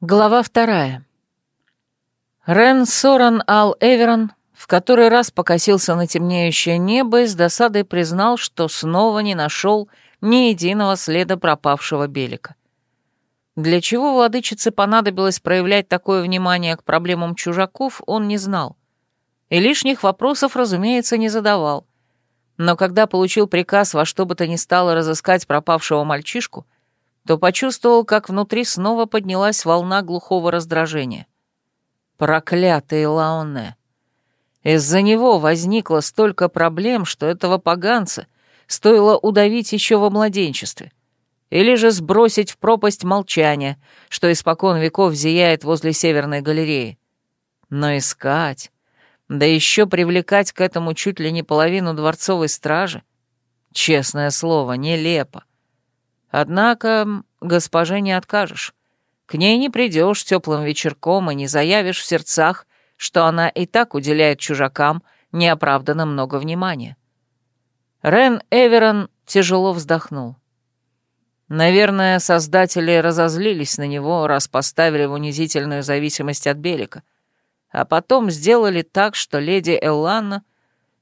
Глава вторая. Рен Соран Ал Эверон в который раз покосился на темнеющее небо и с досадой признал, что снова не нашел ни единого следа пропавшего Белика. Для чего владычице понадобилось проявлять такое внимание к проблемам чужаков, он не знал. И лишних вопросов, разумеется, не задавал. Но когда получил приказ во что бы то ни стало разыскать пропавшего мальчишку, то почувствовал, как внутри снова поднялась волна глухого раздражения. Проклятый Лаоне! Из-за него возникло столько проблем, что этого поганца стоило удавить еще во младенчестве. Или же сбросить в пропасть молчания, что испокон веков зияет возле Северной галереи. Но искать, да еще привлекать к этому чуть ли не половину дворцовой стражи, честное слово, нелепо. Однако госпоже не откажешь. К ней не придешь теплым вечерком и не заявишь в сердцах, что она и так уделяет чужакам неоправданно много внимания. Рен Эверон тяжело вздохнул. Наверное, создатели разозлились на него, раз поставили в унизительную зависимость от Белика, а потом сделали так, что леди Элланна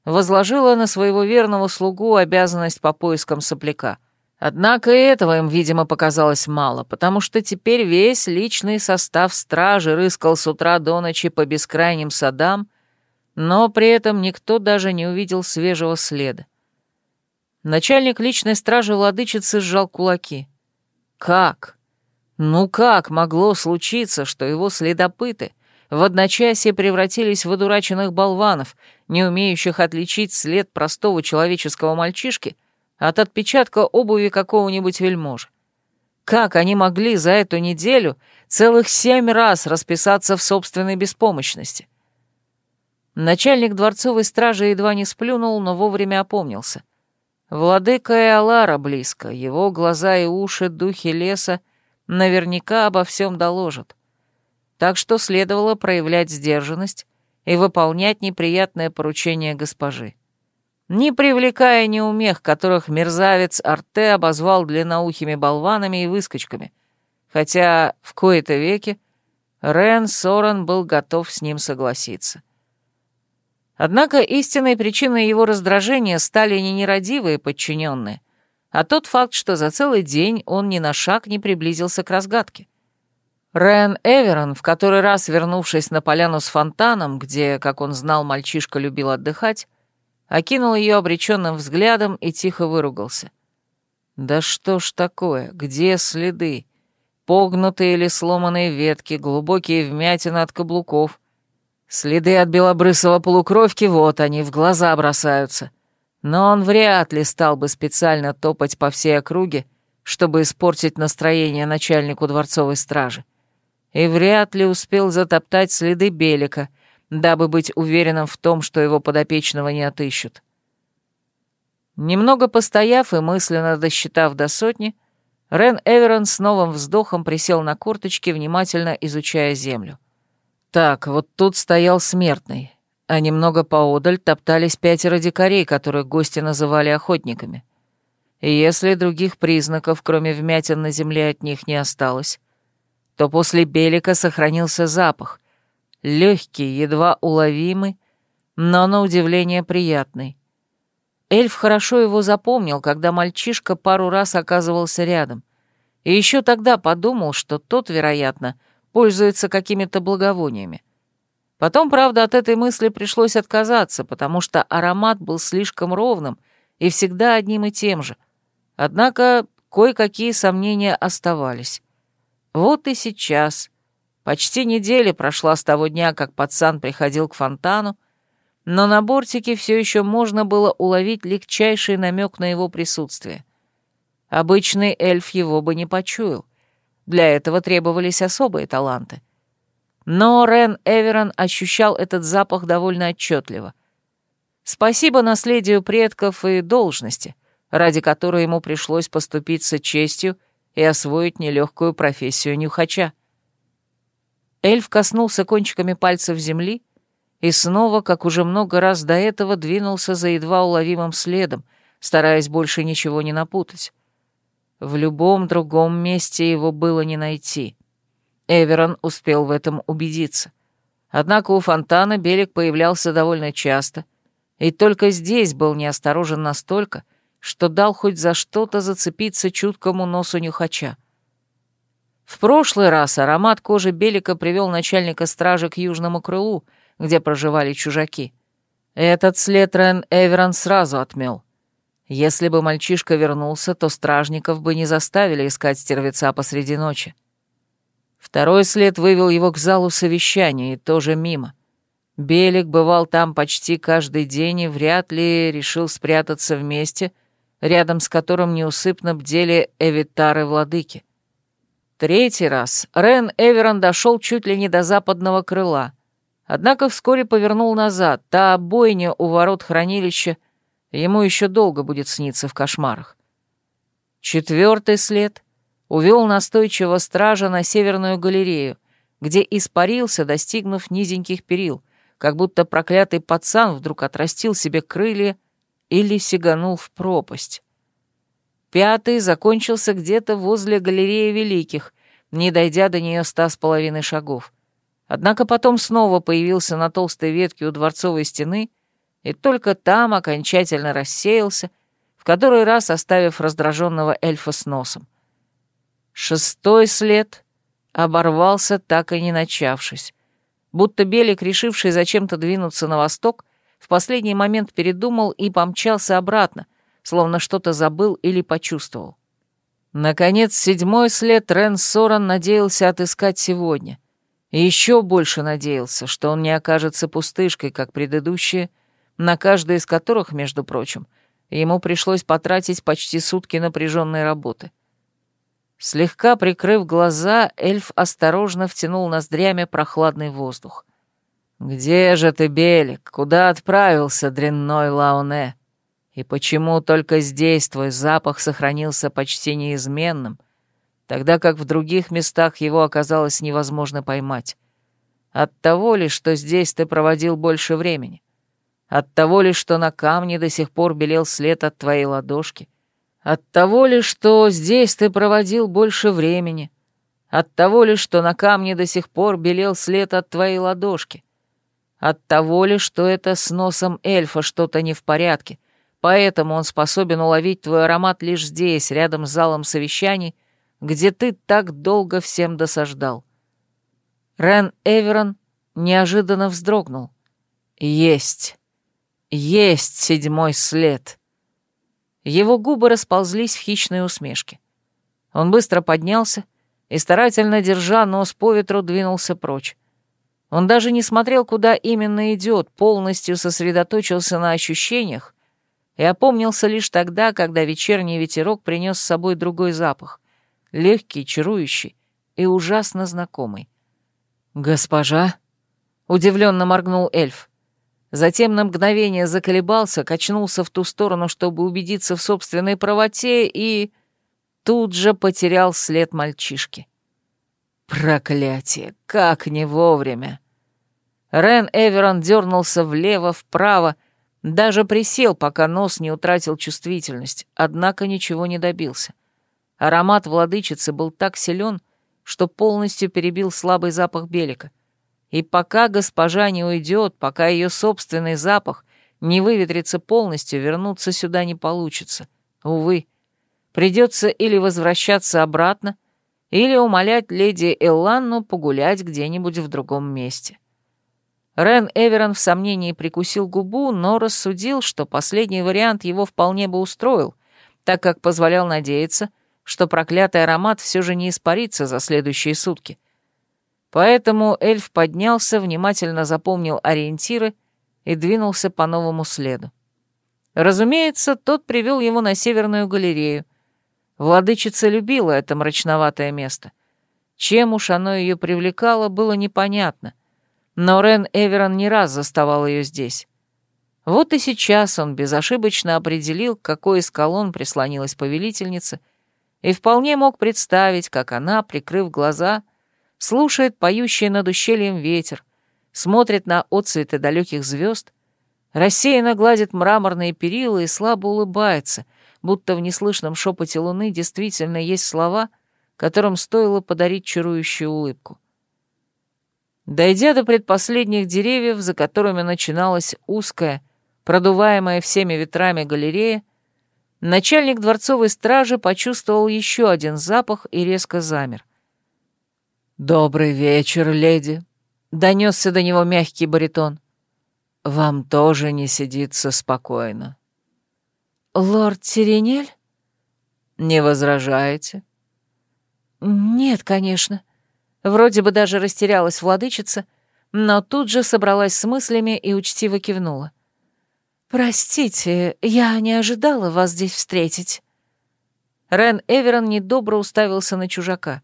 возложила на своего верного слугу обязанность по поискам сопляка — Однако и этого им, видимо, показалось мало, потому что теперь весь личный состав стражи рыскал с утра до ночи по бескрайним садам, но при этом никто даже не увидел свежего следа. Начальник личной стражи владычицы сжал кулаки. Как? Ну как могло случиться, что его следопыты в одночасье превратились в одураченных болванов, не умеющих отличить след простого человеческого мальчишки — от отпечатка обуви какого-нибудь вельможа. Как они могли за эту неделю целых семь раз расписаться в собственной беспомощности? Начальник дворцовой стражи едва не сплюнул, но вовремя опомнился. Владыка Эолара близко, его глаза и уши, духи леса наверняка обо всем доложат. Так что следовало проявлять сдержанность и выполнять неприятное поручение госпожи не привлекая неумех, которых мерзавец Арте обозвал длинноухими болванами и выскочками, хотя в кои-то веки Рен Соран был готов с ним согласиться. Однако истинной причиной его раздражения стали не нерадивые подчиненные, а тот факт, что за целый день он ни на шаг не приблизился к разгадке. Рен Эверон, в который раз вернувшись на поляну с фонтаном, где, как он знал, мальчишка любил отдыхать, окинул ее обреченным взглядом и тихо выругался. «Да что ж такое? Где следы? Погнутые или сломанные ветки, глубокие вмятины от каблуков. Следы от белобрысого полукровки, вот они, в глаза бросаются. Но он вряд ли стал бы специально топать по всей округе, чтобы испортить настроение начальнику дворцовой стражи. И вряд ли успел затоптать следы Белика, дабы быть уверенным в том, что его подопечного не отыщут. Немного постояв и мысленно досчитав до сотни, Рен Эверон с новым вздохом присел на корточки, внимательно изучая землю. Так, вот тут стоял смертный, а немного поодаль топтались пятеро дикарей, которых гости называли охотниками. И если других признаков, кроме вмятин на земле, от них не осталось, то после Белика сохранился запах, легкий, едва уловимый, но на удивление приятный. Эльф хорошо его запомнил, когда мальчишка пару раз оказывался рядом, и еще тогда подумал, что тот, вероятно, пользуется какими-то благовониями. Потом, правда, от этой мысли пришлось отказаться, потому что аромат был слишком ровным и всегда одним и тем же. Однако кое-какие сомнения оставались. Вот и сейчас — Почти неделя прошла с того дня, как пацан приходил к фонтану, но на бортике все еще можно было уловить легчайший намек на его присутствие. Обычный эльф его бы не почуял. Для этого требовались особые таланты. Но Рен Эверон ощущал этот запах довольно отчетливо. Спасибо наследию предков и должности, ради которой ему пришлось поступиться честью и освоить нелегкую профессию нюхача. Эльф коснулся кончиками пальцев земли и снова, как уже много раз до этого, двинулся за едва уловимым следом, стараясь больше ничего не напутать. В любом другом месте его было не найти. Эверон успел в этом убедиться. Однако у фонтана Белик появлялся довольно часто, и только здесь был неосторожен настолько, что дал хоть за что-то зацепиться чуткому носу нюхача. В прошлый раз аромат кожи Белика привел начальника стражи к южному крылу, где проживали чужаки. Этот след Рен Эверон сразу отмел. Если бы мальчишка вернулся, то стражников бы не заставили искать стервеца посреди ночи. Второй след вывел его к залу совещания, и тоже мимо. Белик бывал там почти каждый день и вряд ли решил спрятаться вместе, рядом с которым неусыпно бдели эвитары-владыки. Третий раз Рен Эверон дошел чуть ли не до западного крыла, однако вскоре повернул назад, та бойня у ворот хранилища ему еще долго будет сниться в кошмарах. Четвертый след увел настойчивого стража на северную галерею, где испарился, достигнув низеньких перил, как будто проклятый пацан вдруг отрастил себе крылья или сиганул в пропасть. Пятый закончился где-то возле галереи Великих, не дойдя до нее ста с половиной шагов. Однако потом снова появился на толстой ветке у дворцовой стены и только там окончательно рассеялся, в который раз оставив раздраженного эльфа с носом. Шестой след оборвался, так и не начавшись. Будто Белик, решивший зачем-то двинуться на восток, в последний момент передумал и помчался обратно, словно что-то забыл или почувствовал. Наконец, седьмой след Рен Соран надеялся отыскать сегодня. И еще больше надеялся, что он не окажется пустышкой, как предыдущие, на каждой из которых, между прочим, ему пришлось потратить почти сутки напряженной работы — Слегка прикрыв глаза, эльф осторожно втянул ноздрями прохладный воздух. «Где же ты, Белик? Куда отправился, дрянной Лауне? И почему только здесь твой запах сохранился почти неизменным, тогда как в других местах его оказалось невозможно поймать? От того ли, что здесь ты проводил больше времени? От того ли, что на камне до сих пор белел след от твоей ладошки?» От того ли, что здесь ты проводил больше времени? От того ли, что на камне до сих пор белел след от твоей ладошки? От того ли, что это с носом эльфа что-то не в порядке, поэтому он способен уловить твой аромат лишь здесь, рядом с залом совещаний, где ты так долго всем досаждал? Рен Эверон неожиданно вздрогнул. Есть. Есть седьмой след. Его губы расползлись в хищной усмешке. Он быстро поднялся и, старательно держа нос по ветру, двинулся прочь. Он даже не смотрел, куда именно идет, полностью сосредоточился на ощущениях и опомнился лишь тогда, когда вечерний ветерок принес с собой другой запах, легкий, чарующий и ужасно знакомый. «Госпожа?» — удивленно моргнул эльф. Затем на мгновение заколебался, качнулся в ту сторону, чтобы убедиться в собственной правоте, и тут же потерял след мальчишки. Проклятие, как не вовремя! Рен Эверон дернулся влево, вправо, даже присел, пока нос не утратил чувствительность, однако ничего не добился. Аромат владычицы был так силен, что полностью перебил слабый запах белика. И пока госпожа не уйдет, пока ее собственный запах не выветрится полностью, вернуться сюда не получится. Увы, придется или возвращаться обратно, или умолять леди Элланну погулять где-нибудь в другом месте. Рен Эверон в сомнении прикусил губу, но рассудил, что последний вариант его вполне бы устроил, так как позволял надеяться, что проклятый аромат все же не испарится за следующие сутки — Поэтому эльф поднялся, внимательно запомнил ориентиры и двинулся по новому следу. Разумеется, тот привел его на северную галерею. Владычица любила это мрачноватое место. Чем уж оно ее привлекало, было непонятно. Но Рен Эверон не раз заставал ее здесь. Вот и сейчас он безошибочно определил, к какой из колонн прислонилась повелительница, и вполне мог представить, как она, прикрыв глаза, — слушает поющий над ущельем ветер, смотрит на отцветы далеких звезд, рассеянно гладит мраморные перила и слабо улыбается, будто в неслышном шепоте луны действительно есть слова, которым стоило подарить чарующую улыбку. Дойдя до предпоследних деревьев, за которыми начиналась узкая, продуваемая всеми ветрами галерея, начальник дворцовой стражи почувствовал еще один запах и резко замер. «Добрый вечер, леди», — донесся до него мягкий баритон. «Вам тоже не сидится спокойно». «Лорд Сиренель?» «Не возражаете?» «Нет, конечно». Вроде бы даже растерялась владычица, но тут же собралась с мыслями и учтиво кивнула. «Простите, я не ожидала вас здесь встретить». Рен Эверон недобро уставился на чужака.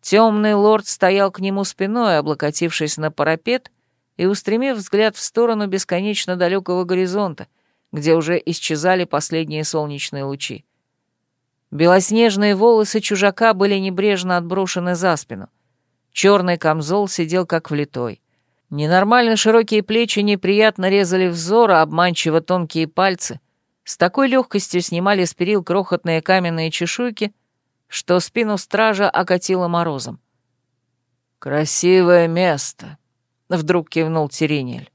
Темный лорд стоял к нему спиной, облокотившись на парапет и устремив взгляд в сторону бесконечно далекого горизонта, где уже исчезали последние солнечные лучи. Белоснежные волосы чужака были небрежно отброшены за спину. Черный камзол сидел как влитой. Ненормально широкие плечи неприятно резали взор, а обманчиво тонкие пальцы с такой легкостью снимали с перил крохотные каменные чешуйки, что спину стража окатило морозом. «Красивое место», — вдруг кивнул Теринель.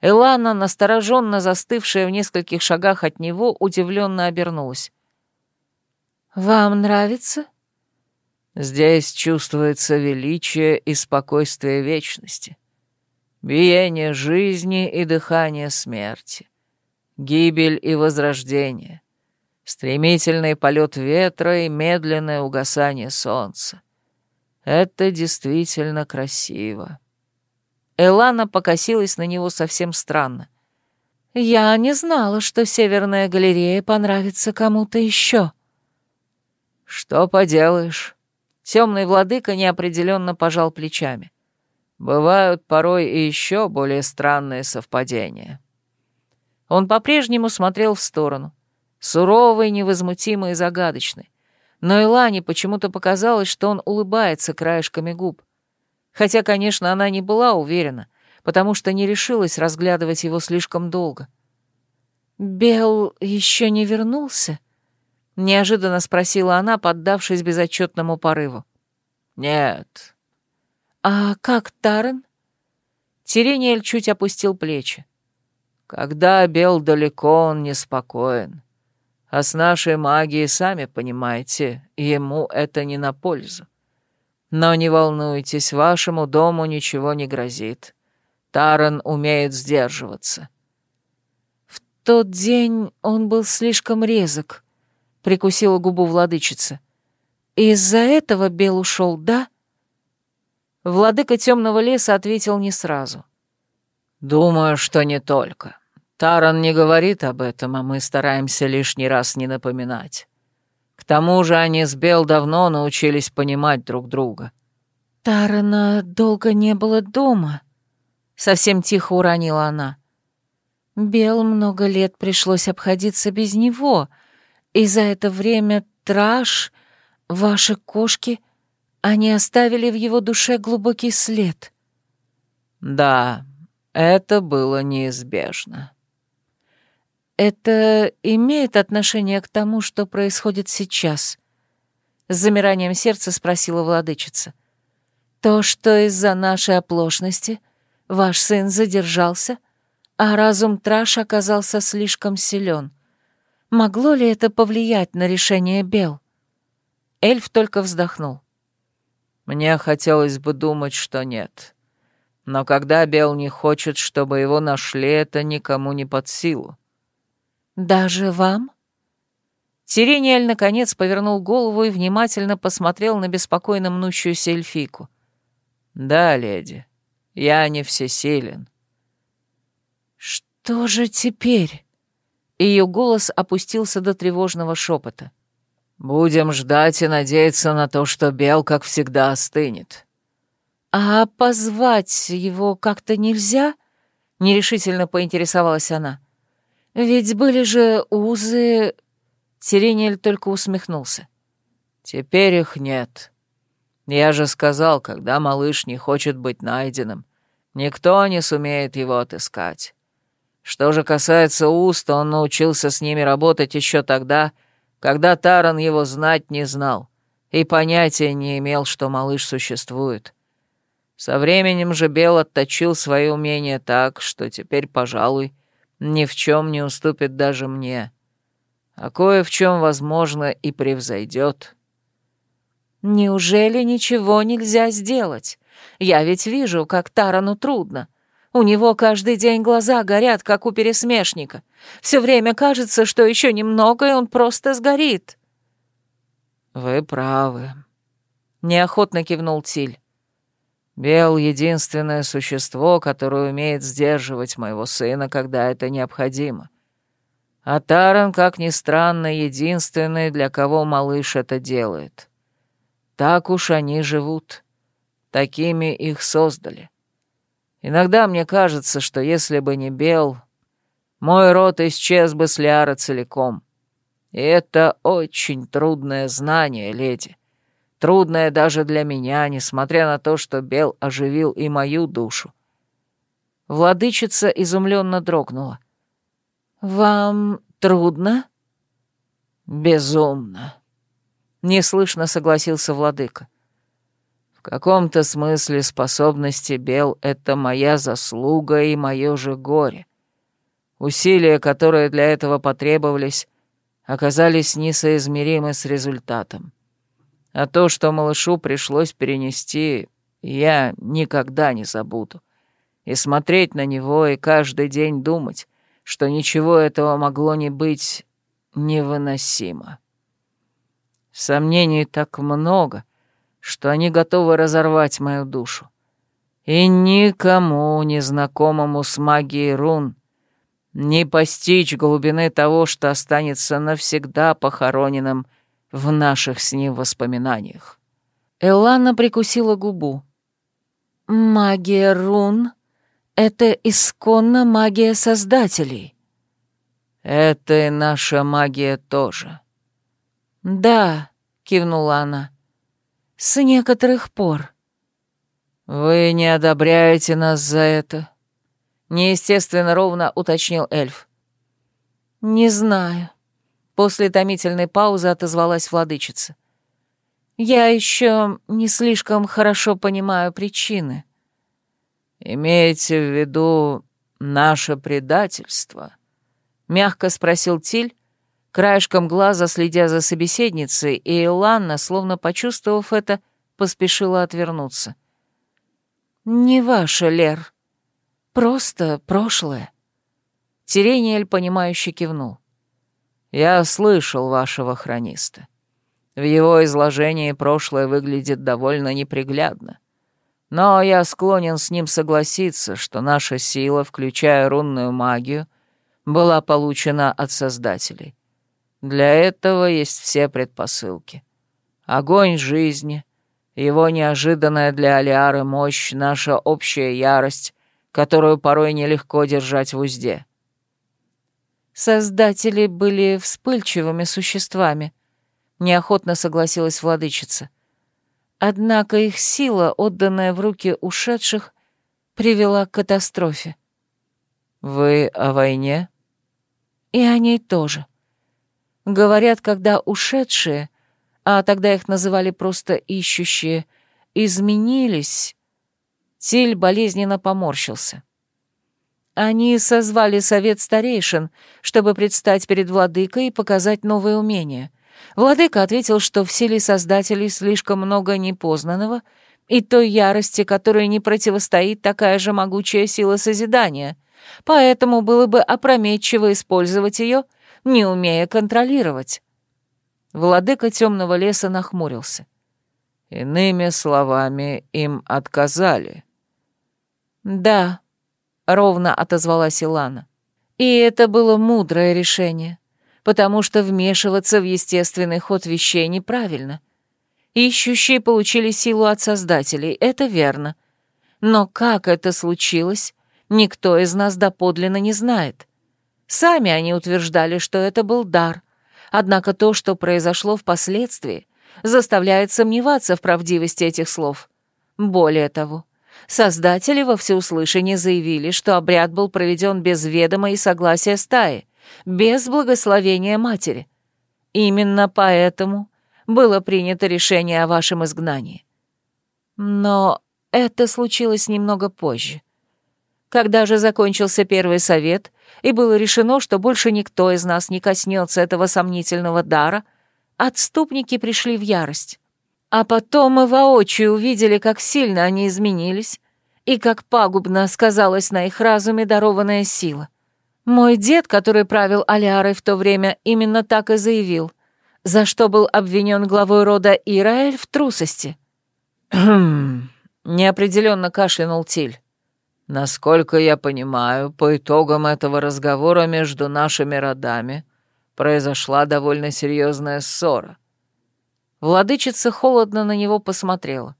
Элана, настороженно застывшая в нескольких шагах от него, удивленно обернулась. «Вам нравится?» «Здесь чувствуется величие и спокойствие вечности биение жизни и дыхание смерти, гибель и возрождение, стремительный полет ветра и медленное угасание солнца. Это действительно красиво. Элана покосилась на него совсем странно. «Я не знала, что Северная галерея понравится кому-то еще». «Что поделаешь?» Темный владыка неопределенно пожал плечами. Бывают порой и еще более странные совпадения. Он по-прежнему смотрел в сторону, суровый, невозмутимый и загадочный. Но Илане почему-то показалось, что он улыбается краешками губ. Хотя, конечно, она не была уверена, потому что не решилась разглядывать его слишком долго. «Бел еще не вернулся?» — неожиданно спросила она, поддавшись безотчетному порыву. «Нет, «А как Таран?» Тирениэль чуть опустил плечи. «Когда Бел далеко, он неспокоен. А с нашей магией, сами понимаете, ему это не на пользу. Но не волнуйтесь, вашему дому ничего не грозит. Таран умеет сдерживаться». «В тот день он был слишком резок», — прикусила губу владычица. «Из-за этого Бел ушел, да?» Владыка темного леса ответил не сразу. «Думаю, что не только. Таран не говорит об этом, а мы стараемся лишний раз не напоминать. К тому же они с Бел давно научились понимать друг друга». «Тарана долго не было дома», — совсем тихо уронила она. «Бел много лет пришлось обходиться без него, и за это время Траш, ваши кошки они оставили в его душе глубокий след. Да, это было неизбежно. Это имеет отношение к тому, что происходит сейчас? С замиранием сердца спросила владычица. То, что из-за нашей оплошности ваш сын задержался, а разум Траш оказался слишком силен. Могло ли это повлиять на решение Бел? Эльф только вздохнул. Мне хотелось бы думать, что нет. Но когда Бел не хочет, чтобы его нашли, это никому не под силу. «Даже вам?» Сирениэль наконец повернул голову и внимательно посмотрел на беспокойно мнущуюся эльфику. «Да, леди, я не всесилен». «Что же теперь?» Ее голос опустился до тревожного шепота. Будем ждать и надеяться на то, что Бел, как всегда, остынет. А позвать его как-то нельзя? Нерешительно поинтересовалась она. Ведь были же узы... Сирениэль только усмехнулся. Теперь их нет. Я же сказал, когда малыш не хочет быть найденным, никто не сумеет его отыскать. Что же касается уз, то он научился с ними работать еще тогда, когда Таран его знать не знал, и понятия не имел, что малыш существует. Со временем же Бел отточил свои умения так, что теперь, пожалуй, ни в чем не уступит даже мне, а кое в чем, возможно, и превзойдет. Неужели ничего нельзя сделать? Я ведь вижу, как Тарану трудно. У него каждый день глаза горят, как у пересмешника. Все время кажется, что еще немного, и он просто сгорит. «Вы правы», — неохотно кивнул Тиль. «Бел — единственное существо, которое умеет сдерживать моего сына, когда это необходимо. А Таран, как ни странно, единственный, для кого малыш это делает. Так уж они живут. Такими их создали. Иногда мне кажется, что если бы не Бел, мой род исчез бы с Лиара целиком. И это очень трудное знание, леди. Трудное даже для меня, несмотря на то, что Бел оживил и мою душу. Владычица изумленно дрогнула. «Вам трудно?» «Безумно», — неслышно согласился владыка. «В каком-то смысле способности Бел — это моя заслуга и мое же горе. Усилия, которые для этого потребовались, оказались несоизмеримы с результатом. А то, что малышу пришлось перенести, я никогда не забуду. И смотреть на него, и каждый день думать, что ничего этого могло не быть невыносимо. Сомнений так много, что они готовы разорвать мою душу. И никому, незнакомому с магией рун, не постичь глубины того, что останется навсегда похороненным в наших с ним воспоминаниях. Элана прикусила губу. «Магия рун — это исконно магия создателей». «Это и наша магия тоже». «Да», — кивнула она, — «с некоторых пор». «Вы не одобряете нас за это?» Неестественно ровно уточнил эльф. «Не знаю», — после томительной паузы отозвалась владычица. «Я еще не слишком хорошо понимаю причины». «Имеете в виду наше предательство?» — мягко спросил Тиль, краешком глаза следя за собеседницей, и Иланна, словно почувствовав это, поспешила отвернуться. «Не ваше, Лер», Просто прошлое. Тирениэль, понимающе кивнул. Я слышал вашего хрониста. В его изложении прошлое выглядит довольно неприглядно. Но я склонен с ним согласиться, что наша сила, включая рунную магию, была получена от Создателей. Для этого есть все предпосылки. Огонь жизни, его неожиданная для Алиары мощь, наша общая ярость которую порой нелегко держать в узде. Создатели были вспыльчивыми существами, неохотно согласилась владычица. Однако их сила, отданная в руки ушедших, привела к катастрофе. «Вы о войне?» «И о ней тоже. Говорят, когда ушедшие, а тогда их называли просто ищущие, изменились, Тиль болезненно поморщился. Они созвали совет старейшин, чтобы предстать перед владыкой и показать новые умения. Владыка ответил, что в силе создателей слишком много непознанного и той ярости, которой не противостоит такая же могучая сила созидания, поэтому было бы опрометчиво использовать ее, не умея контролировать. Владыка темного леса нахмурился. Иными словами, им отказали. «Да», — ровно отозвалась Илана. «И это было мудрое решение, потому что вмешиваться в естественный ход вещей неправильно. Ищущие получили силу от Создателей, это верно. Но как это случилось, никто из нас доподлинно не знает. Сами они утверждали, что это был дар, однако то, что произошло впоследствии, заставляет сомневаться в правдивости этих слов. Более того, Создатели во всеуслышание заявили, что обряд был проведен без ведома и согласия стаи, без благословения матери. Именно поэтому было принято решение о вашем изгнании. Но это случилось немного позже. Когда же закончился первый совет, и было решено, что больше никто из нас не коснется этого сомнительного дара, отступники пришли в ярость. А потом мы воочию увидели, как сильно они изменились, и как пагубно сказалась на их разуме дарованная сила. Мой дед, который правил Алиарой в то время, именно так и заявил, за что был обвинен главой рода Ираэль в трусости. неопределенно кашлянул Тиль. Насколько я понимаю, по итогам этого разговора между нашими родами произошла довольно серьезная ссора. Владычица холодно на него посмотрела.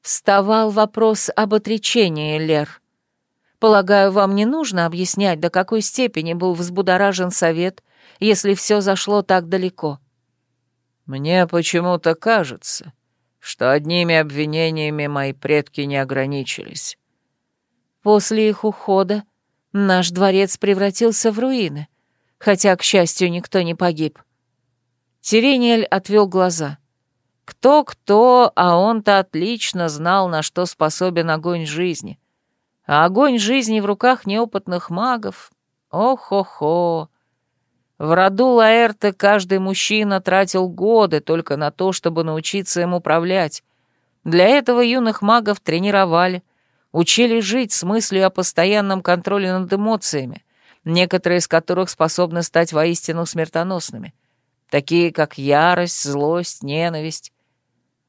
Вставал вопрос об отречении, Лер. Полагаю, вам не нужно объяснять, до какой степени был взбудоражен совет, если все зашло так далеко. Мне почему-то кажется, что одними обвинениями мои предки не ограничились. После их ухода наш дворец превратился в руины, хотя, к счастью, никто не погиб. Терениэль отвел глаза. Кто-кто, а он-то отлично знал, на что способен огонь жизни. А огонь жизни в руках неопытных магов... Ох-хо-хо! В роду Лаэрте каждый мужчина тратил годы только на то, чтобы научиться им управлять. Для этого юных магов тренировали, Учили жить с мыслью о постоянном контроле над эмоциями, некоторые из которых способны стать воистину смертоносными, такие как ярость, злость, ненависть.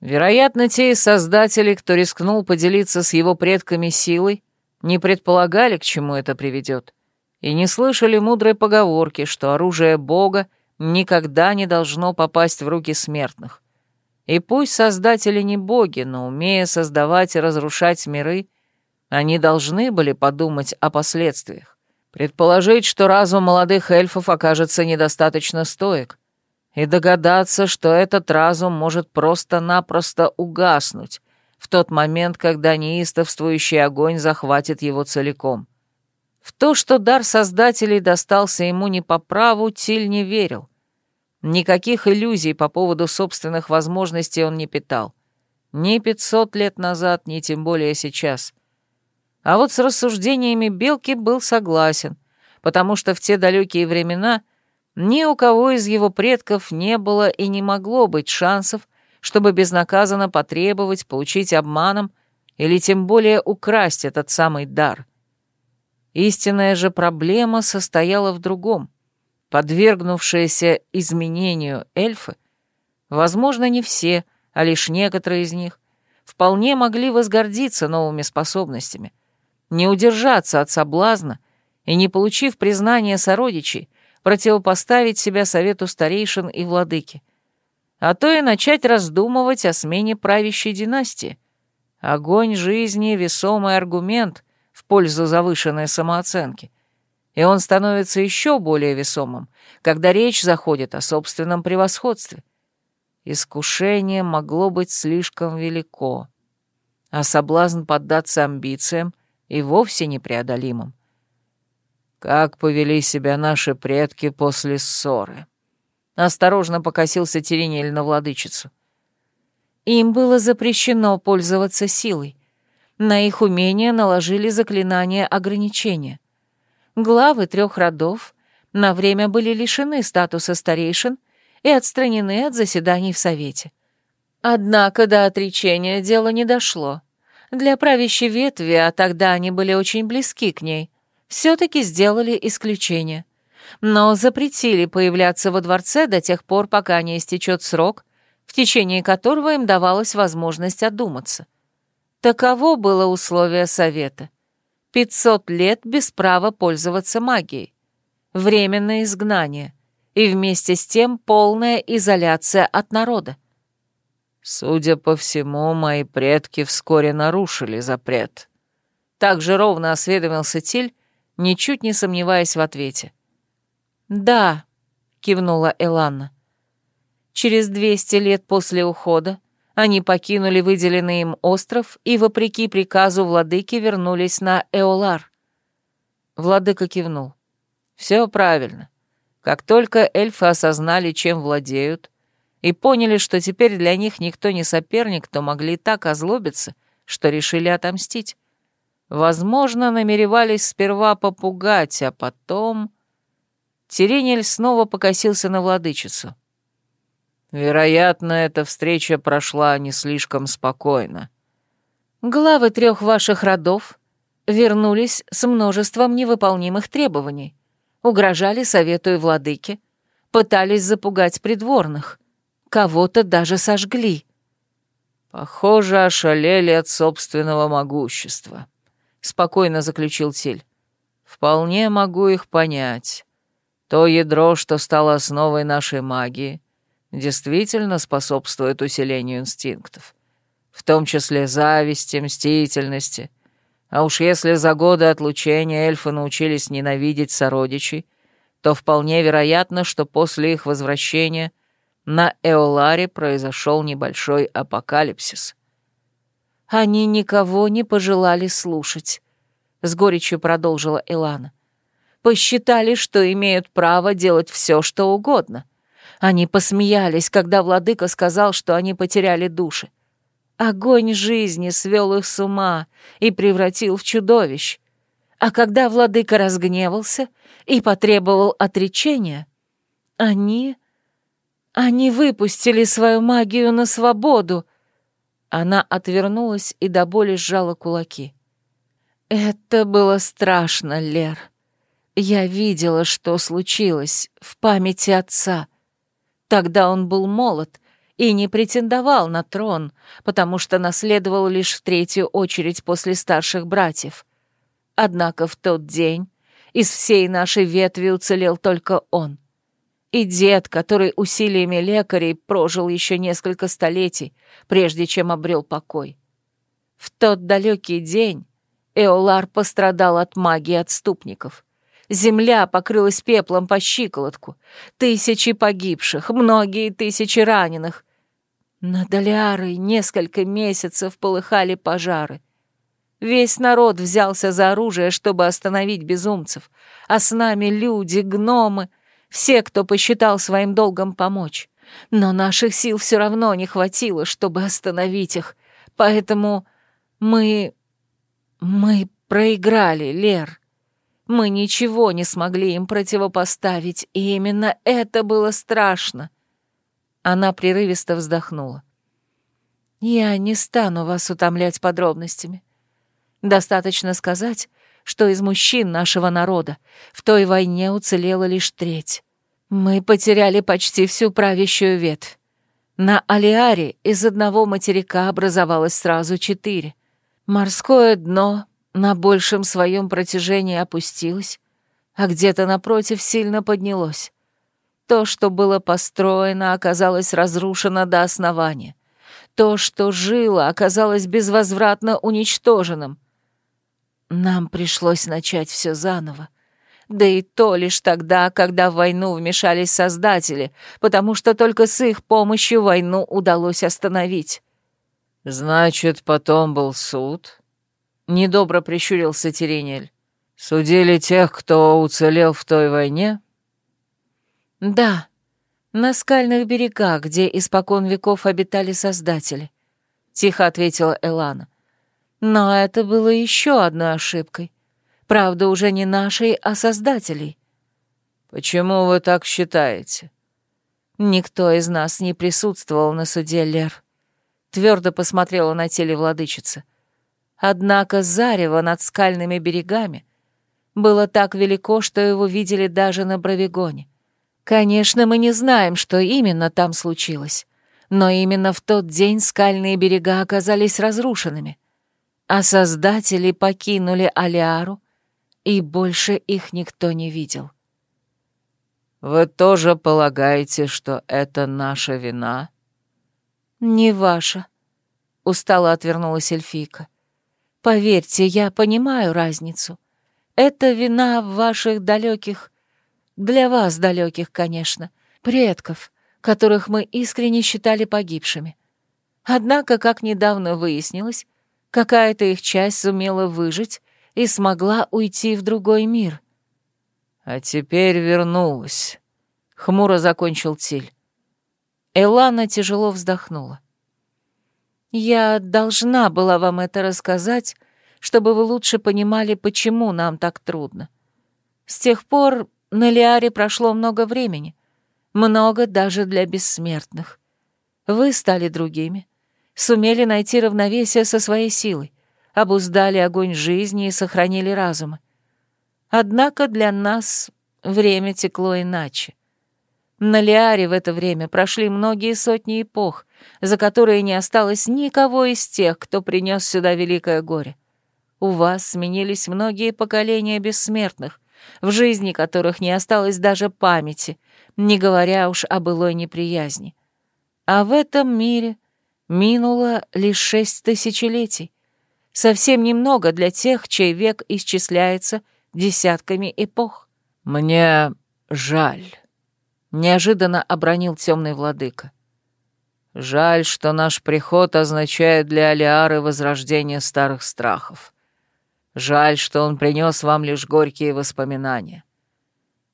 Вероятно, те из создателей, кто рискнул поделиться с его предками силой, не предполагали, к чему это приведет, и не слышали мудрой поговорки, что оружие Бога никогда не должно попасть в руки смертных. И пусть создатели не боги, но, умея создавать и разрушать миры, они должны были подумать о последствиях, предположить, что разум молодых эльфов окажется недостаточно стоек, и догадаться, что этот разум может просто-напросто угаснуть в тот момент, когда неистовствующий огонь захватит его целиком. В то, что дар Создателей достался ему не по праву, Тиль не верил. Никаких иллюзий по поводу собственных возможностей он не питал. Ни пятьсот лет назад, ни тем более сейчас — а вот с рассуждениями Белки был согласен, потому что в те далекие времена ни у кого из его предков не было и не могло быть шансов, чтобы безнаказанно потребовать, получить обманом или тем более украсть этот самый дар. Истинная же проблема состояла в другом. Подвергнувшиеся изменению эльфы, возможно, не все, а лишь некоторые из них, вполне могли возгордиться новыми способностями — не удержаться от соблазна и, не получив признания сородичей, противопоставить себя совету старейшин и владыки, а то и начать раздумывать о смене правящей династии. Огонь жизни — весомый аргумент в пользу завышенной самооценки, и он становится еще более весомым, когда речь заходит о собственном превосходстве. Искушение могло быть слишком велико, а соблазн поддаться амбициям — и вовсе непреодолимым. Как повели себя наши предки после ссоры? Осторожно покосился Теренель на владычицу. Им было запрещено пользоваться силой. На их умения наложили заклинание ограничения. Главы трех родов на время были лишены статуса старейшин и отстранены от заседаний в Совете. Однако до отречения дело не дошло. Для правящей ветви, а тогда они были очень близки к ней, все-таки сделали исключение. Но запретили появляться во дворце до тех пор, пока не истечет срок, в течение которого им давалась возможность одуматься. Таково было условие совета. Пятьсот лет без права пользоваться магией. Временное изгнание. И вместе с тем полная изоляция от народа. Судя по всему, мои предки вскоре нарушили запрет. Так же ровно осведомился Тиль, ничуть не сомневаясь в ответе. «Да», — кивнула Эланна. «Через двести лет после ухода они покинули выделенный им остров и, вопреки приказу владыки, вернулись на Эолар». Владыка кивнул. «Все правильно. Как только эльфы осознали, чем владеют, и поняли, что теперь для них никто не соперник, то могли так озлобиться, что решили отомстить. Возможно, намеревались сперва попугать, а потом... Теренель снова покосился на владычицу. Вероятно, эта встреча прошла не слишком спокойно. Главы трех ваших родов вернулись с множеством невыполнимых требований, угрожали совету и владыке, пытались запугать придворных, кого-то даже сожгли. Похоже, ошалели от собственного могущества спокойно заключил Тиль. «Вполне могу их понять. То ядро, что стало основой нашей магии, действительно способствует усилению инстинктов, в том числе зависти, мстительности. А уж если за годы отлучения эльфы научились ненавидеть сородичей, то вполне вероятно, что после их возвращения на Эоларе произошел небольшой апокалипсис. Они никого не пожелали слушать, с горечью продолжила Илана. Посчитали, что имеют право делать все, что угодно. Они посмеялись, когда владыка сказал, что они потеряли души. Огонь жизни свел их с ума и превратил в чудовищ. А когда владыка разгневался и потребовал отречения, они... Они выпустили свою магию на свободу, она отвернулась и до боли сжала кулаки. «Это было страшно, Лер. Я видела, что случилось в памяти отца. Тогда он был молод и не претендовал на трон, потому что наследовал лишь в третью очередь после старших братьев. Однако в тот день из всей нашей ветви уцелел только он. И дед, который усилиями лекарей прожил еще несколько столетий, прежде чем обрел покой. В тот далекий день Эолар пострадал от магии отступников. Земля покрылась пеплом по щиколотку. Тысячи погибших, многие тысячи раненых. Над Алиарой несколько месяцев полыхали пожары. Весь народ взялся за оружие, чтобы остановить безумцев, а с нами люди, гномы — все, кто посчитал своим долгом помочь. Но наших сил все равно не хватило, чтобы остановить их. Поэтому мы... мы проиграли, Лер. Мы ничего не смогли им противопоставить, и именно это было страшно. Она прерывисто вздохнула. Я не стану вас утомлять подробностями. Достаточно сказать, что из мужчин нашего народа в той войне уцелела лишь треть. Мы потеряли почти всю правящую ветвь. На Алиаре из одного материка образовалось сразу четыре. Морское дно на большем своем протяжении опустилось, а где-то напротив сильно поднялось. То, что было построено, оказалось разрушено до основания. То, что жило, оказалось безвозвратно уничтоженным. Нам пришлось начать все заново. Да и то лишь тогда, когда в войну вмешались создатели, потому что только с их помощью войну удалось остановить. «Значит, потом был суд?» — недобро прищурился Теренель. «Судили тех, кто уцелел в той войне?» «Да, на скальных берегах, где испокон веков обитали создатели», — тихо ответила Элана. Но это было еще одной ошибкой. Правда, уже не нашей, а создателей. «Почему вы так считаете?» «Никто из нас не присутствовал на суде, Лер», — твердо посмотрела на теле владычицы. Однако зарево над скальными берегами было так велико, что его видели даже на Бровигоне. Конечно, мы не знаем, что именно там случилось, но именно в тот день скальные берега оказались разрушенными а создатели покинули Алиару, и больше их никто не видел. «Вы тоже полагаете, что это наша вина?» «Не ваша», — устало отвернулась эльфийка. «Поверьте, я понимаю разницу. Это вина ваших далеких, для вас далеких, конечно, предков, которых мы искренне считали погибшими. Однако, как недавно выяснилось, Какая-то их часть сумела выжить и смогла уйти в другой мир. «А теперь вернулась», — хмуро закончил Тиль. Элана тяжело вздохнула. «Я должна была вам это рассказать, чтобы вы лучше понимали, почему нам так трудно. С тех пор на Лиаре прошло много времени, много даже для бессмертных. Вы стали другими, сумели найти равновесие со своей силой, обуздали огонь жизни и сохранили разум. Однако для нас время текло иначе. На Лиаре в это время прошли многие сотни эпох, за которые не осталось никого из тех, кто принес сюда великое горе. У вас сменились многие поколения бессмертных, в жизни которых не осталось даже памяти, не говоря уж о былой неприязни. А в этом мире минуло лишь шесть тысячелетий. Совсем немного для тех, чей век исчисляется десятками эпох. «Мне жаль», — неожиданно обронил темный владыка. «Жаль, что наш приход означает для Алиары возрождение старых страхов. Жаль, что он принес вам лишь горькие воспоминания.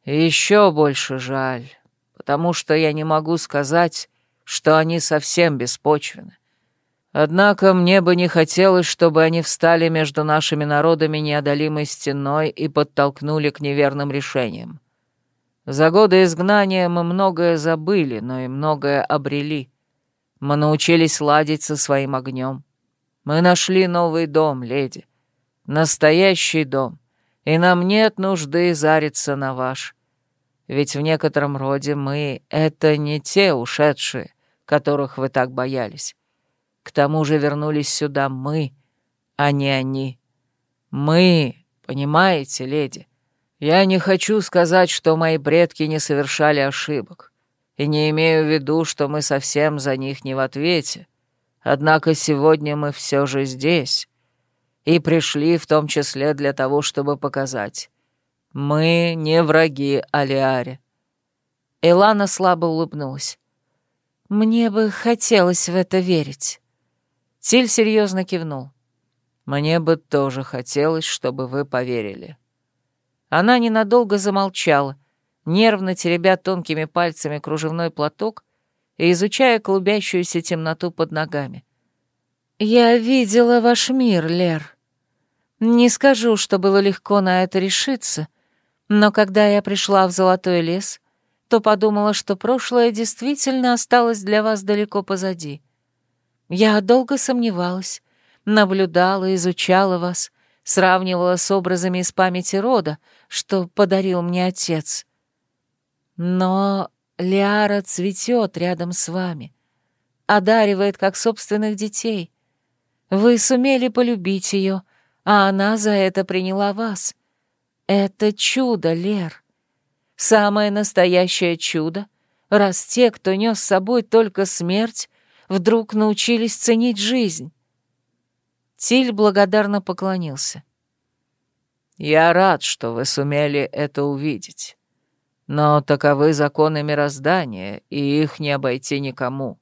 Еще больше жаль, потому что я не могу сказать, что они совсем беспочвены. Однако мне бы не хотелось, чтобы они встали между нашими народами неодолимой стеной и подтолкнули к неверным решениям. За годы изгнания мы многое забыли, но и многое обрели. Мы научились ладить со своим огнем. Мы нашли новый дом, леди. Настоящий дом. И нам нет нужды зариться на ваш. Ведь в некотором роде мы — это не те ушедшие, которых вы так боялись. К тому же вернулись сюда мы, а не они. Мы, понимаете, леди? Я не хочу сказать, что мои предки не совершали ошибок, и не имею в виду, что мы совсем за них не в ответе. Однако сегодня мы все же здесь, и пришли в том числе для того, чтобы показать. Мы не враги Алиаре. Элана слабо улыбнулась. «Мне бы хотелось в это верить». Тиль серьезно кивнул. «Мне бы тоже хотелось, чтобы вы поверили». Она ненадолго замолчала, нервно теребя тонкими пальцами кружевной платок и изучая клубящуюся темноту под ногами. «Я видела ваш мир, Лер. Не скажу, что было легко на это решиться, но когда я пришла в Золотой лес, то подумала, что прошлое действительно осталось для вас далеко позади. Я долго сомневалась, наблюдала, изучала вас, сравнивала с образами из памяти рода, что подарил мне отец. Но Лиара цветет рядом с вами, одаривает как собственных детей. Вы сумели полюбить ее, а она за это приняла вас. Это чудо, Лер. Самое настоящее чудо, раз те, кто нес с собой только смерть, вдруг научились ценить жизнь. Тиль благодарно поклонился. «Я рад, что вы сумели это увидеть. Но таковы законы мироздания, и их не обойти никому.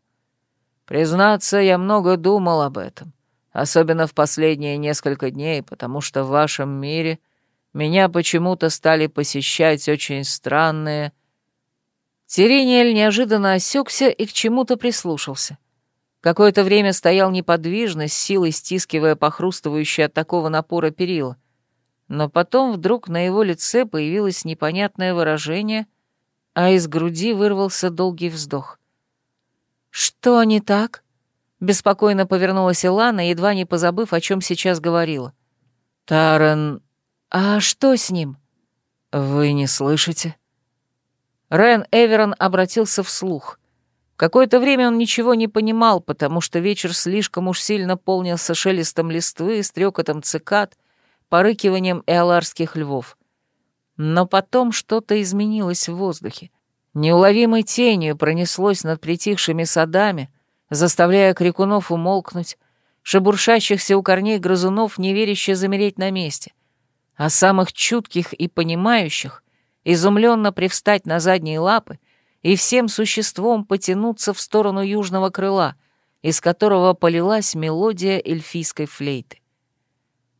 Признаться, я много думал об этом, особенно в последние несколько дней, потому что в вашем мире меня почему-то стали посещать очень странные...» Тирениэль неожиданно осекся и к чему-то прислушался. Какое-то время стоял неподвижно, с силой стискивая похрустывающее от такого напора перила. Но потом вдруг на его лице появилось непонятное выражение, а из груди вырвался долгий вздох. «Что не так?» — беспокойно повернулась Илана, едва не позабыв, о чем сейчас говорила. «Таран...» «А что с ним?» «Вы не слышите?» Рен Эверон обратился вслух — Какое-то время он ничего не понимал, потому что вечер слишком уж сильно полнился шелестом листвы, стрекотом цикад, порыкиванием эоларских львов. Но потом что-то изменилось в воздухе. Неуловимой тенью пронеслось над притихшими садами, заставляя крикунов умолкнуть, шебуршащихся у корней грызунов неверяще замереть на месте, а самых чутких и понимающих изумленно привстать на задние лапы и всем существом потянуться в сторону южного крыла, из которого полилась мелодия эльфийской флейты.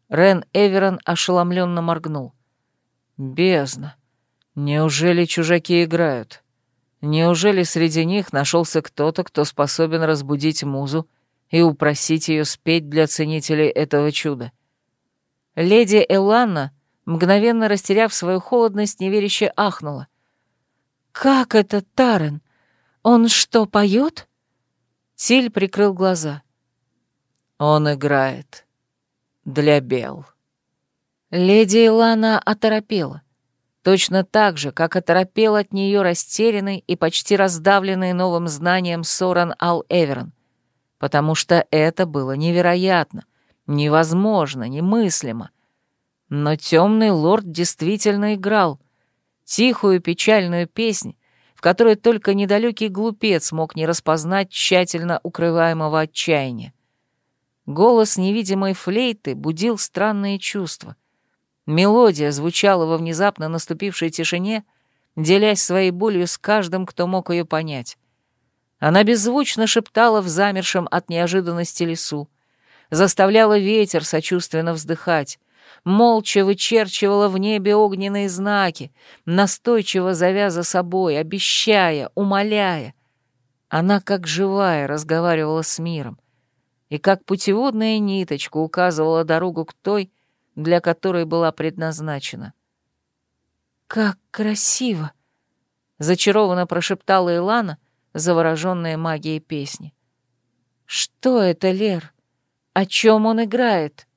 Рен Эверон ошеломленно моргнул. «Бездна! Неужели чужаки играют? Неужели среди них нашелся кто-то, кто способен разбудить музу и упросить ее спеть для ценителей этого чуда? Леди Эланна, мгновенно растеряв свою холодность, неверяще ахнула. «Как это, Тарен? Он что, поет?» Тиль прикрыл глаза. «Он играет. Для Бел». Леди Илана оторопела. Точно так же, как оторопел от нее растерянный и почти раздавленный новым знанием Соран Ал-Эверон. Потому что это было невероятно, невозможно, немыслимо. Но темный лорд действительно играл. Тихую печальную песнь, в которой только недалекий глупец мог не распознать тщательно укрываемого отчаяния. Голос невидимой флейты будил странные чувства — Мелодия звучала во внезапно наступившей тишине, делясь своей болью с каждым, кто мог ее понять. Она беззвучно шептала в замершем от неожиданности лесу, заставляла ветер сочувственно вздыхать, молча вычерчивала в небе огненные знаки, настойчиво зовя за собой, обещая, умоляя. Она, как живая, разговаривала с миром и как путеводная ниточка указывала дорогу к той, для которой была предназначена. «Как красиво!» — зачарованно прошептала Илана, завороженная магией песни. «Что это, Лер? О чем он играет?»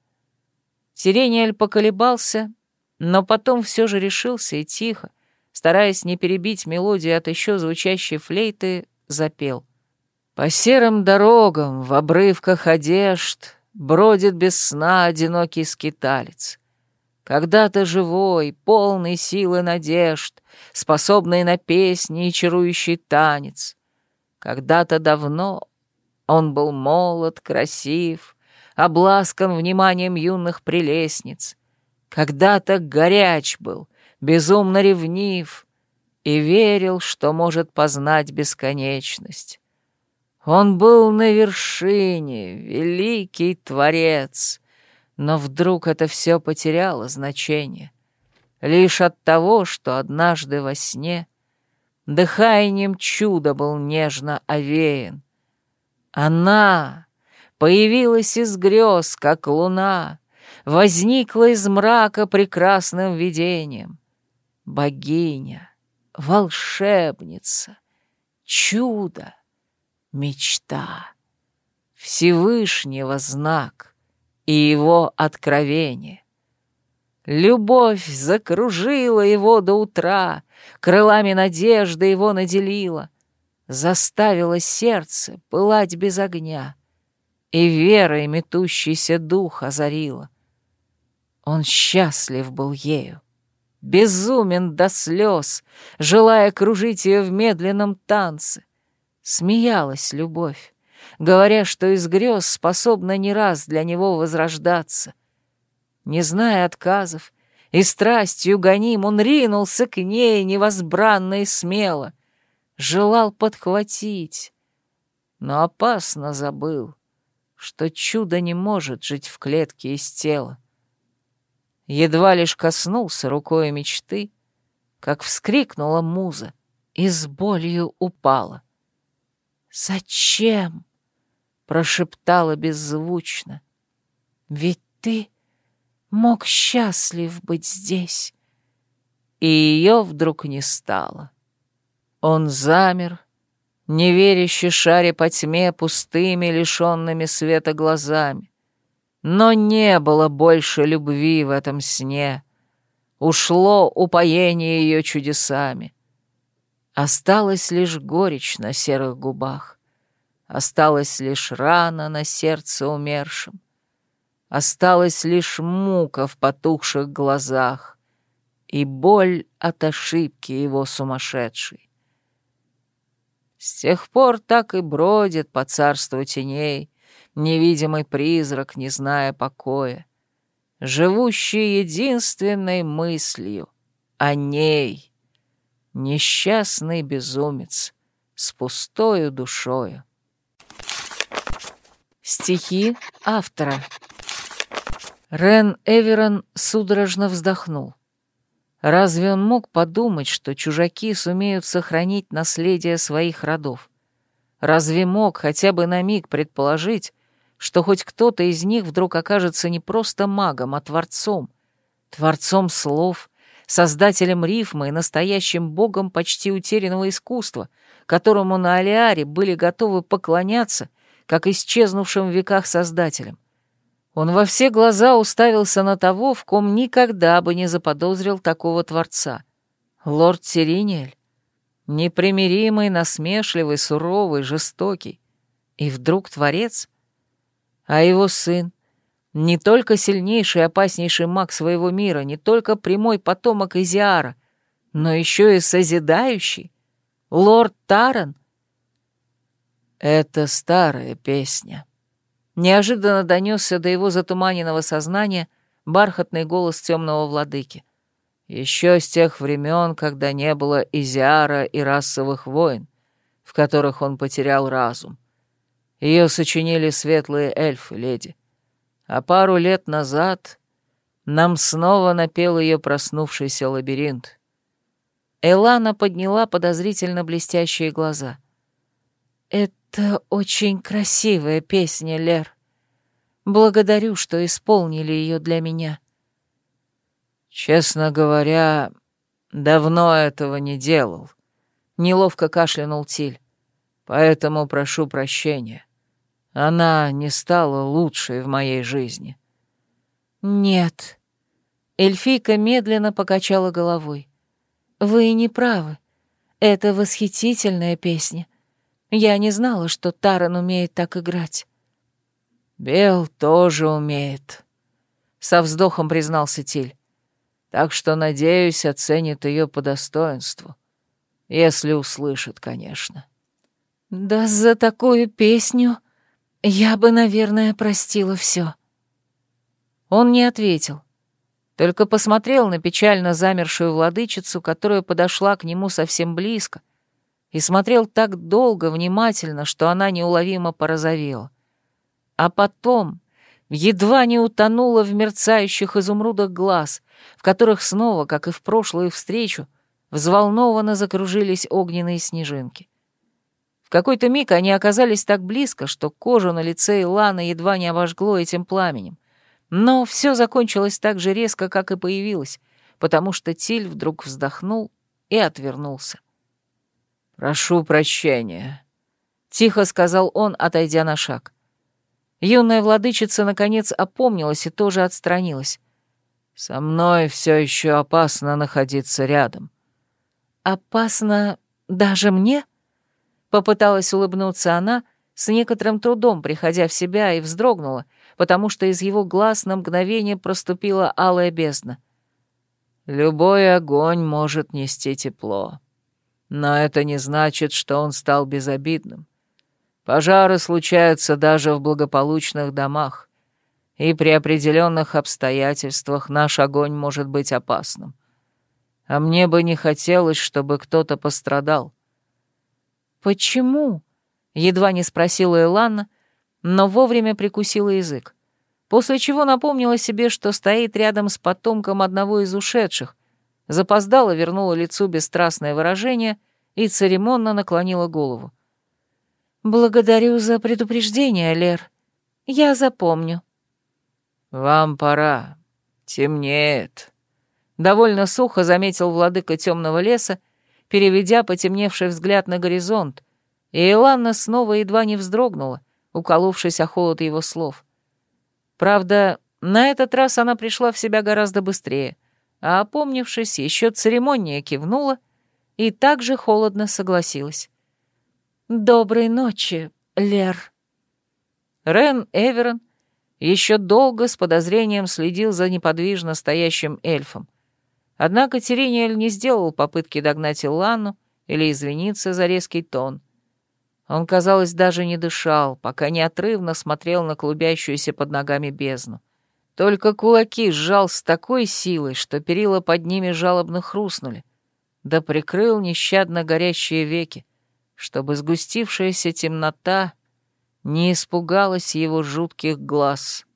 Сирениэль поколебался, но потом все же решился и тихо, стараясь не перебить мелодию от еще звучащей флейты, запел. «По серым дорогам, в обрывках одежд, бродит без сна одинокий скиталец. Когда-то живой, полный силы надежд, способный на песни и чарующий танец. Когда-то давно он был молод, красив, обласкан вниманием юных прелестниц. Когда-то горяч был, безумно ревнив, и верил, что может познать бесконечность. Он был на вершине, великий творец, но вдруг это все потеряло значение. Лишь от того, что однажды во сне дыханием чуда был нежно овеян. Она появилась из грез, как луна, возникла из мрака прекрасным видением. Богиня, волшебница, чудо мечта, Всевышнего знак и его откровение. Любовь закружила его до утра, крылами надежды его наделила, заставила сердце пылать без огня и верой метущийся дух озарила. Он счастлив был ею, безумен до слез, желая кружить ее в медленном танце, Смеялась любовь, говоря, что из грез способна не раз для него возрождаться. Не зная отказов и страстью гоним, он ринулся к ней невозбранно и смело, желал подхватить, но опасно забыл, что чудо не может жить в клетке из тела. Едва лишь коснулся рукой мечты, как вскрикнула муза и с болью упала. «Зачем?» — прошептала беззвучно. «Ведь ты мог счастлив быть здесь». И ее вдруг не стало. Он замер, неверяще шаря по тьме пустыми, лишенными света глазами. Но не было больше любви в этом сне. Ушло упоение ее чудесами. Осталась лишь горечь на серых губах. Осталась лишь рана на сердце умершем. Осталась лишь мука в потухших глазах и боль от ошибки его сумасшедшей. С тех пор так и бродит по царству теней невидимый призрак, не зная покоя, живущий единственной мыслью о ней — Несчастный безумец с пустою душою. Стихи автора. Рен Эверон судорожно вздохнул. Разве он мог подумать, что чужаки сумеют сохранить наследие своих родов? Разве мог хотя бы на миг предположить, что хоть кто-то из них вдруг окажется не просто магом, а творцом, творцом слов, создателем рифма и настоящим богом почти утерянного искусства, которому на Алиаре были готовы поклоняться, как исчезнувшим в веках создателям? Он во все глаза уставился на того, в ком никогда бы не заподозрил такого творца. Лорд Сириниэль. Непримиримый, насмешливый, суровый, жестокий. И вдруг творец? А его сын? Не только сильнейший и опаснейший маг своего мира, не только прямой потомок Изиара, но еще и созидающий. Лорд Таран. Это старая песня. Неожиданно донесся до его затуманенного сознания бархатный голос темного владыки. Еще с тех времен, когда не было Изиара и расовых войн, в которых он потерял разум. Ее сочинили светлые эльфы, леди. А пару лет назад нам снова напел ее проснувшийся лабиринт. Элана подняла подозрительно блестящие глаза. «Это «Это очень красивая песня, Лер. Благодарю, что исполнили ее для меня». «Честно говоря, давно этого не делал», — неловко кашлянул Тиль. «Поэтому прошу прощения. Она не стала лучшей в моей жизни». «Нет». Эльфийка медленно покачала головой. «Вы не правы. Это восхитительная песня. Я не знала, что Таран умеет так играть. Бел тоже умеет, со вздохом признался Тиль. Так что, надеюсь, оценит ее по достоинству. Если услышит, конечно. Да за такую песню я бы, наверное, простила все. Он не ответил, только посмотрел на печально замершую владычицу, которая подошла к нему совсем близко, и смотрел так долго, внимательно, что она неуловимо порозовела. А потом едва не утонула в мерцающих изумрудах глаз, в которых снова, как и в прошлую встречу, взволнованно закружились огненные снежинки. В какой-то миг они оказались так близко, что кожу на лице Иланы едва не обожгло этим пламенем. Но все закончилось так же резко, как и появилось, потому что Тиль вдруг вздохнул и отвернулся. «Прошу прощения», — тихо сказал он, отойдя на шаг. Юная владычица, наконец, опомнилась и тоже отстранилась. «Со мной все еще опасно находиться рядом». «Опасно даже мне?» Попыталась улыбнуться она, с некоторым трудом приходя в себя, и вздрогнула, потому что из его глаз на мгновение проступила алая бездна. «Любой огонь может нести тепло», но это не значит, что он стал безобидным. Пожары случаются даже в благополучных домах, и при определенных обстоятельствах наш огонь может быть опасным. А мне бы не хотелось, чтобы кто-то пострадал. «Почему?» — едва не спросила Эланна, но вовремя прикусила язык, после чего напомнила себе, что стоит рядом с потомком одного из ушедших, запоздала, вернула лицу бесстрастное выражение и церемонно наклонила голову. «Благодарю за предупреждение, Лер. Я запомню». «Вам пора. Темнеет», — довольно сухо заметил владыка темного леса, переведя потемневший взгляд на горизонт, и Иланна снова едва не вздрогнула, уколовшись о холод его слов. Правда, на этот раз она пришла в себя гораздо быстрее — а, опомнившись, еще церемоннее кивнула и также холодно согласилась. «Доброй ночи, Лер». Рен Эверон еще долго с подозрением следил за неподвижно стоящим эльфом. Однако Терениэль не сделал попытки догнать Иланну или извиниться за резкий тон. Он, казалось, даже не дышал, пока неотрывно смотрел на клубящуюся под ногами бездну. Только кулаки сжал с такой силой, что перила под ними жалобно хрустнули, да прикрыл нещадно горящие веки, чтобы сгустившаяся темнота не испугалась его жутких глаз.